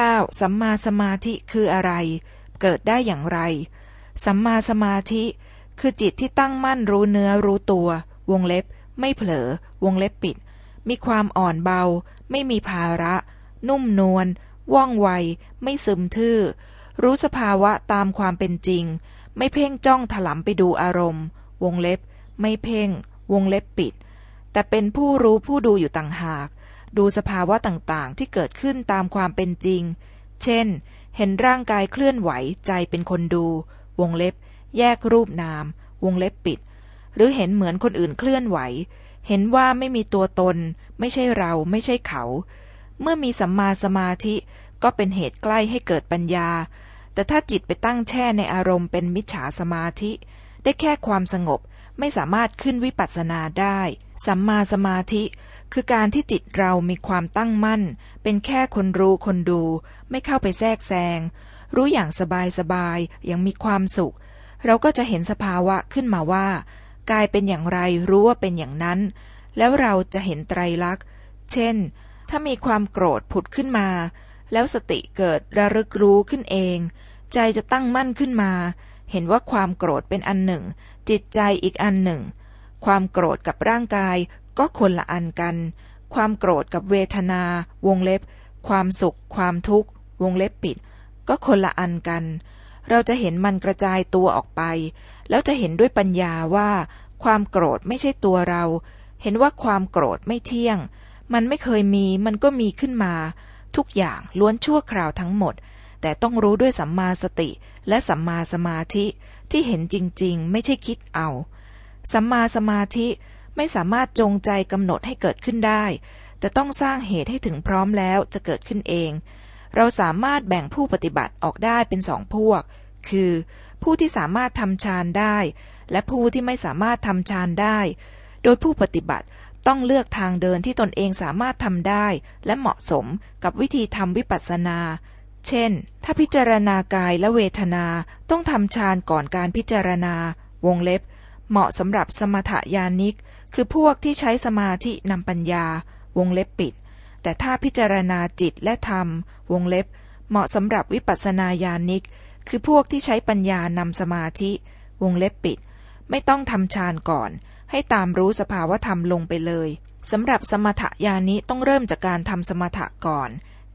9. สัมมาสมาธิคืออะไร เกิดได้อย่างไร สัมมาสมาธิ คือจิตที่ตั้งมั่นรู้เนื้อรู้ตัว วงเล็บ ไม่เผลอ วงเล็บปิด มีความอ่อนเบา ไม่มีภาระ นุ่มนวล ว่องไว ไม่ซึมทื่อ รู้สภาวะตามความเป็นจริง ไม่เพ่งจ้องถลำไปดูอารมณ์ วงเล็บ ไม่เพ่ง วงเล็บปิด แต่เป็นผู้รู้ผู้ดูอยู่ต่างหาก ดูสภาวะต่างๆ ที่เกิดขึ้นตามความเป็นจริง เช่น เห็นร่างกายเคลื่อนไหวใจเป็นคนดู วงเล็บ แยกรูปนาม วงเล็บปิด หรือเห็นเหมือนคนอื่นเคลื่อนไหว เห็นว่าไม่มีตัวตน ไม่ใช่เราไม่ใช่เขา เมื่อมีสัมมาสมาธิก็เป็นเหตุใกล้ให้เกิดปัญญา แต่ถ้าจิตไปตั้งแช่ในอารมณ์เป็นมิจฉาสมาธิ ได้แค่ความสงบไม่สามารถขึ้นวิปัสสนาได้ สัมมาสมาธิ คือการที่จิตเรามีความตั้งมั่น เป็นแค่คนรู้คนดู ไม่เข้าไปแทรกแซง รู้อย่างสบายสบายอย่างมีความสุข เราก็จะเห็นสภาวะขึ้นมาว่า กายเป็นอย่างไรรู้ว่าเป็นอย่างนั้น แล้วเราจะเห็นไตรลักษณ์ เช่น ถ้ามีความโกรธผุดขึ้นมา แล้วสติเกิดระลึกรู้ขึ้นเอง ใจจะตั้งมั่นขึ้นมา เห็นว่าความโกรธเป็นอันหนึ่ง จิตใจอีกอันหนึ่ง ความโกรธกับร่างกาย ก็คนละอันกัน ความโกรธกับเวทนา วงเล็บ ความสุข ความทุกข์ วงเล็บปิด ก็คนละอันกัน เราจะเห็นมันกระจายตัวออกไป แล้วจะเห็นด้วยปัญญาว่า ความโกรธไม่ใช่ตัวเรา เห็นว่าความโกรธไม่เที่ยง มันไม่เคยมี มันก็มีขึ้นมา ทุกอย่างล้วนชั่วคราวทั้งหมด แต่ต้องรู้ด้วยสัมมาสติและสัมมาสมาธิที่เห็นจริง ๆ ไม่ใช่คิดเอา สัมมาสมาธิ ไม่สามารถจงใจกำหนดให้เกิดขึ้นได้ แต่ต้องสร้างเหตุให้ถึงพร้อมแล้วจะเกิดขึ้นเอง เราสามารถแบ่งผู้ปฏิบัติออกได้เป็นสองพวก คือ ผู้ที่สามารถทำฌานได้ และผู้ที่ไม่สามารถทำฌานได้ โดยผู้ปฏิบัติต้องเลือกทางเดินที่ตนเองสามารถทำได้ และเหมาะสมกับวิธีทำวิปัสสนา เช่น ถ้าพิจารณากายและเวทนาต้องทำฌานก่อนการพิจารณา วงเล็บ เหมาะสำหรับสมถยานิก คือพวกที่ใช้สมาธินำปัญญาวงเล็บปิด แต่ถ้าพิจารณาจิตและธรรม วงเล็บ เหมาะสำหรับวิปัสสนาญาณิก คือพวกที่ใช้ปัญญานำสมาธิ วงเล็บปิด ไม่ต้องทำฌานก่อน ให้ตามรู้สภาวธรรมลงไปเลยสำหรับสมถญาณิต้องเริ่มจากการทำสมถะก่อน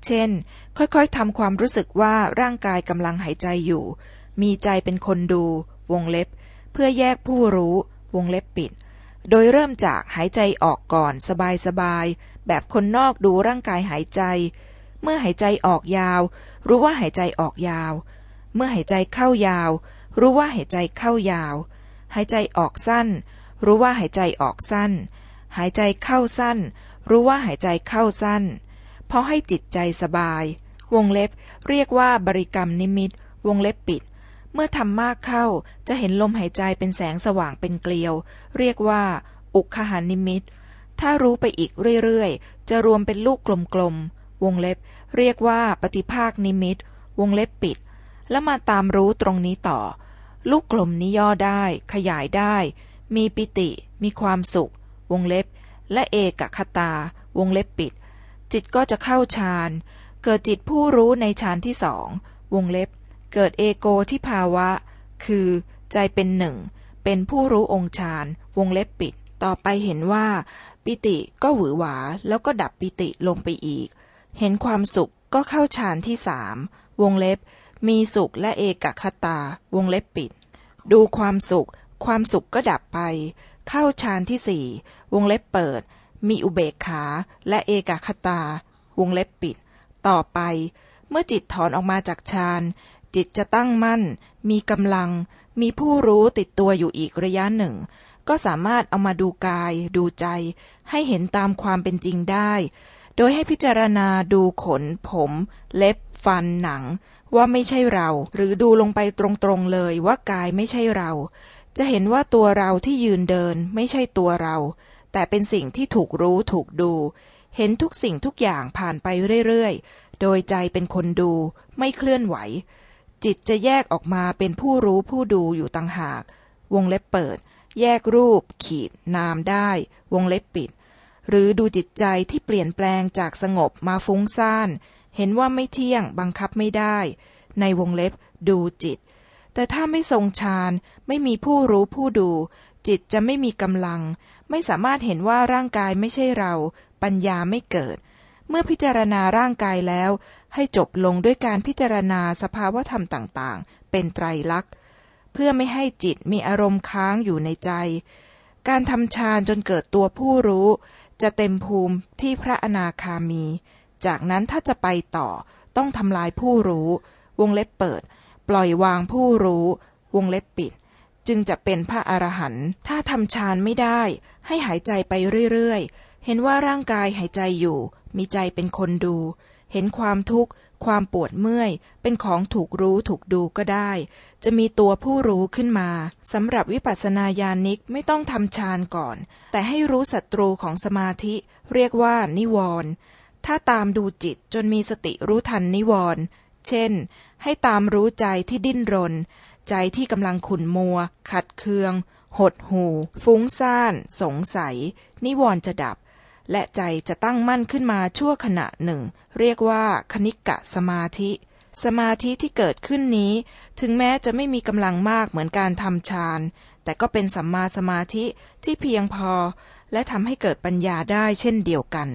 เช่น ค่อยๆทำความรู้สึกว่าร่างกายกำลังหายใจอยู่ มีใจเป็นคนดู วงเล็บ เพื่อแยกผู้รู้ วงเล็บปิด โดยเริ่มจากหายใจออกก่อนสบายๆ แบบคนนอกดูร่างกายหายใจ เมื่อหายใจออกยาว รู้ว่าหายใจออกยาว เมื่อหายใจเข้ายาว รู้ว่าหายใจเข้ายาว หายใจออกสั้น รู้ว่าหายใจออกสั้น หายใจเข้าสั้น รู้ว่าหายใจเข้าสั้น เพราะให้จิตใจสบาย วงเล็บเรียกว่าบริกรรมนิมิต วงเล็บปิด เมื่อทำมากเข้าจะเห็นลมหายใจเป็นแสงสว่างเป็นเกลียว เรียกว่า อุคหานิมิต ถ้ารู้ไปอีกเรื่อยๆ จะรวมเป็นลูกกลมๆ วงเล็บ เรียกว่าปฏิภาคนิมิต วงเล็บปิด แล้วมาตามรู้ตรงนี้ต่อ ลูกกลมนี้ย่อได้ ขยายได้ มีปิติ มีความสุข วงเล็บ และเอกคตา วงเล็บปิด จิตก็จะเข้าฌาน เกิดจิตผู้รู้ในฌานที่สอง วงเล็บ เกิดเอโกที่ภาวะ คือใจเป็นหนึ่ง เป็นผู้รู้องค์ฌานวงเล็บปิด ต่อไปเห็นว่า ปิติก็หวือหวาแล้วก็ดับปิติลงไปอีก เห็นความสุขก็เข้าฌานที่สามวงเล็บ มีสุขและเอกคตา วงเล็บปิด ดูความสุข ความสุขก็ดับไป เข้าฌานที่สี่วงเล็บเปิด มีอุเบกขาและเอกคตา วงเล็บปิด ต่อไป เมื่อจิตถอนออกมาจากฌาน จิตจะตั้งมั่น มีกำลัง มีผู้รู้ติดตัวอยู่อีกระยะหนึ่ง ก็สามารถเอามาดูกาย ดูใจ ให้เห็นตามความเป็นจริงได้ โดยให้พิจารณาดูขน ผม เล็บ ฟันหนัง ว่าไม่ใช่เรา หรือดูลงไปตรงๆเลยว่ากายไม่ใช่เรา จะเห็นว่าตัวเราที่ยืนเดินไม่ใช่ตัวเรา แต่เป็นสิ่งที่ถูกรู้ถูกดู เห็นทุกสิ่งทุกอย่างผ่านไปเรื่อยๆโดยใจเป็นคนดูไม่เคลื่อนไหว จิตจะแยกออกมาเป็นผู้รู้ผู้ดูอยู่ต่างหาก วงเล็บเปิด แยกรูป ขีด นามได้ วงเล็บปิด หรือดูจิตใจที่เปลี่ยนแปลงจากสงบมาฟุ้งซ่าน เห็นว่าไม่เที่ยงบังคับไม่ได้ ในวงเล็บดูจิต แต่ถ้าไม่ทรงฌานไม่มีผู้รู้ผู้ดู จิตจะไม่มีกำลัง ไม่สามารถเห็นว่าร่างกายไม่ใช่เรา ปัญญาไม่เกิด เมื่อพิจารณาร่างกายแล้ว ให้จบลงด้วยการพิจารณาสภาวธรรมต่างๆ เป็นไตรลักษณ์ เพื่อไม่ให้จิตมีอารมณ์ค้างอยู่ในใจ การทำฌานจนเกิดตัวผู้รู้ จะเต็มภูมิที่พระอนาคามี จากนั้นถ้าจะไปต่อต้องทำลายผู้รู้ วงเล็บเปิด ปล่อยวางผู้รู้ วงเล็บปิด จึงจะเป็นพระอรหันต์ถ้าทำฌานไม่ได้ ให้หายใจไปเรื่อยๆ เห็นว่าร่างกายหายใจอยู่ มีใจเป็นคนดู เห็นความทุกข์ ความปวดเมื่อย เป็นของถูกรู้ถูกดูก็ได้ จะมีตัวผู้รู้ขึ้นมาสำหรับวิปัสสนาญาณิกไม่ต้องทำฌานก่อน แต่ให้รู้ศัตรูของสมาธิเรียกว่านิวรณ์ถ้าตามดูจิตจนมีสติรู้ทันนิวรณ์เช่น ให้ตามรู้ใจที่ดิ้นรน ใจที่กำลังขุ่นมัว ขัดเคือง หดหู ฟุ้งซ่าน สงสัย นิวรณ์จะดับ และใจจะตั้งมั่นขึ้นมาชั่วขณะหนึ่ง เรียกว่าคณิกะสมาธิ สมาธิที่เกิดขึ้นนี้ ถึงแม้จะไม่มีกำลังมากเหมือนการทำฌาน แต่ก็เป็นสัมมาสมาธิที่เพียงพอ และทำให้เกิดปัญญาได้เช่นเดียวกัน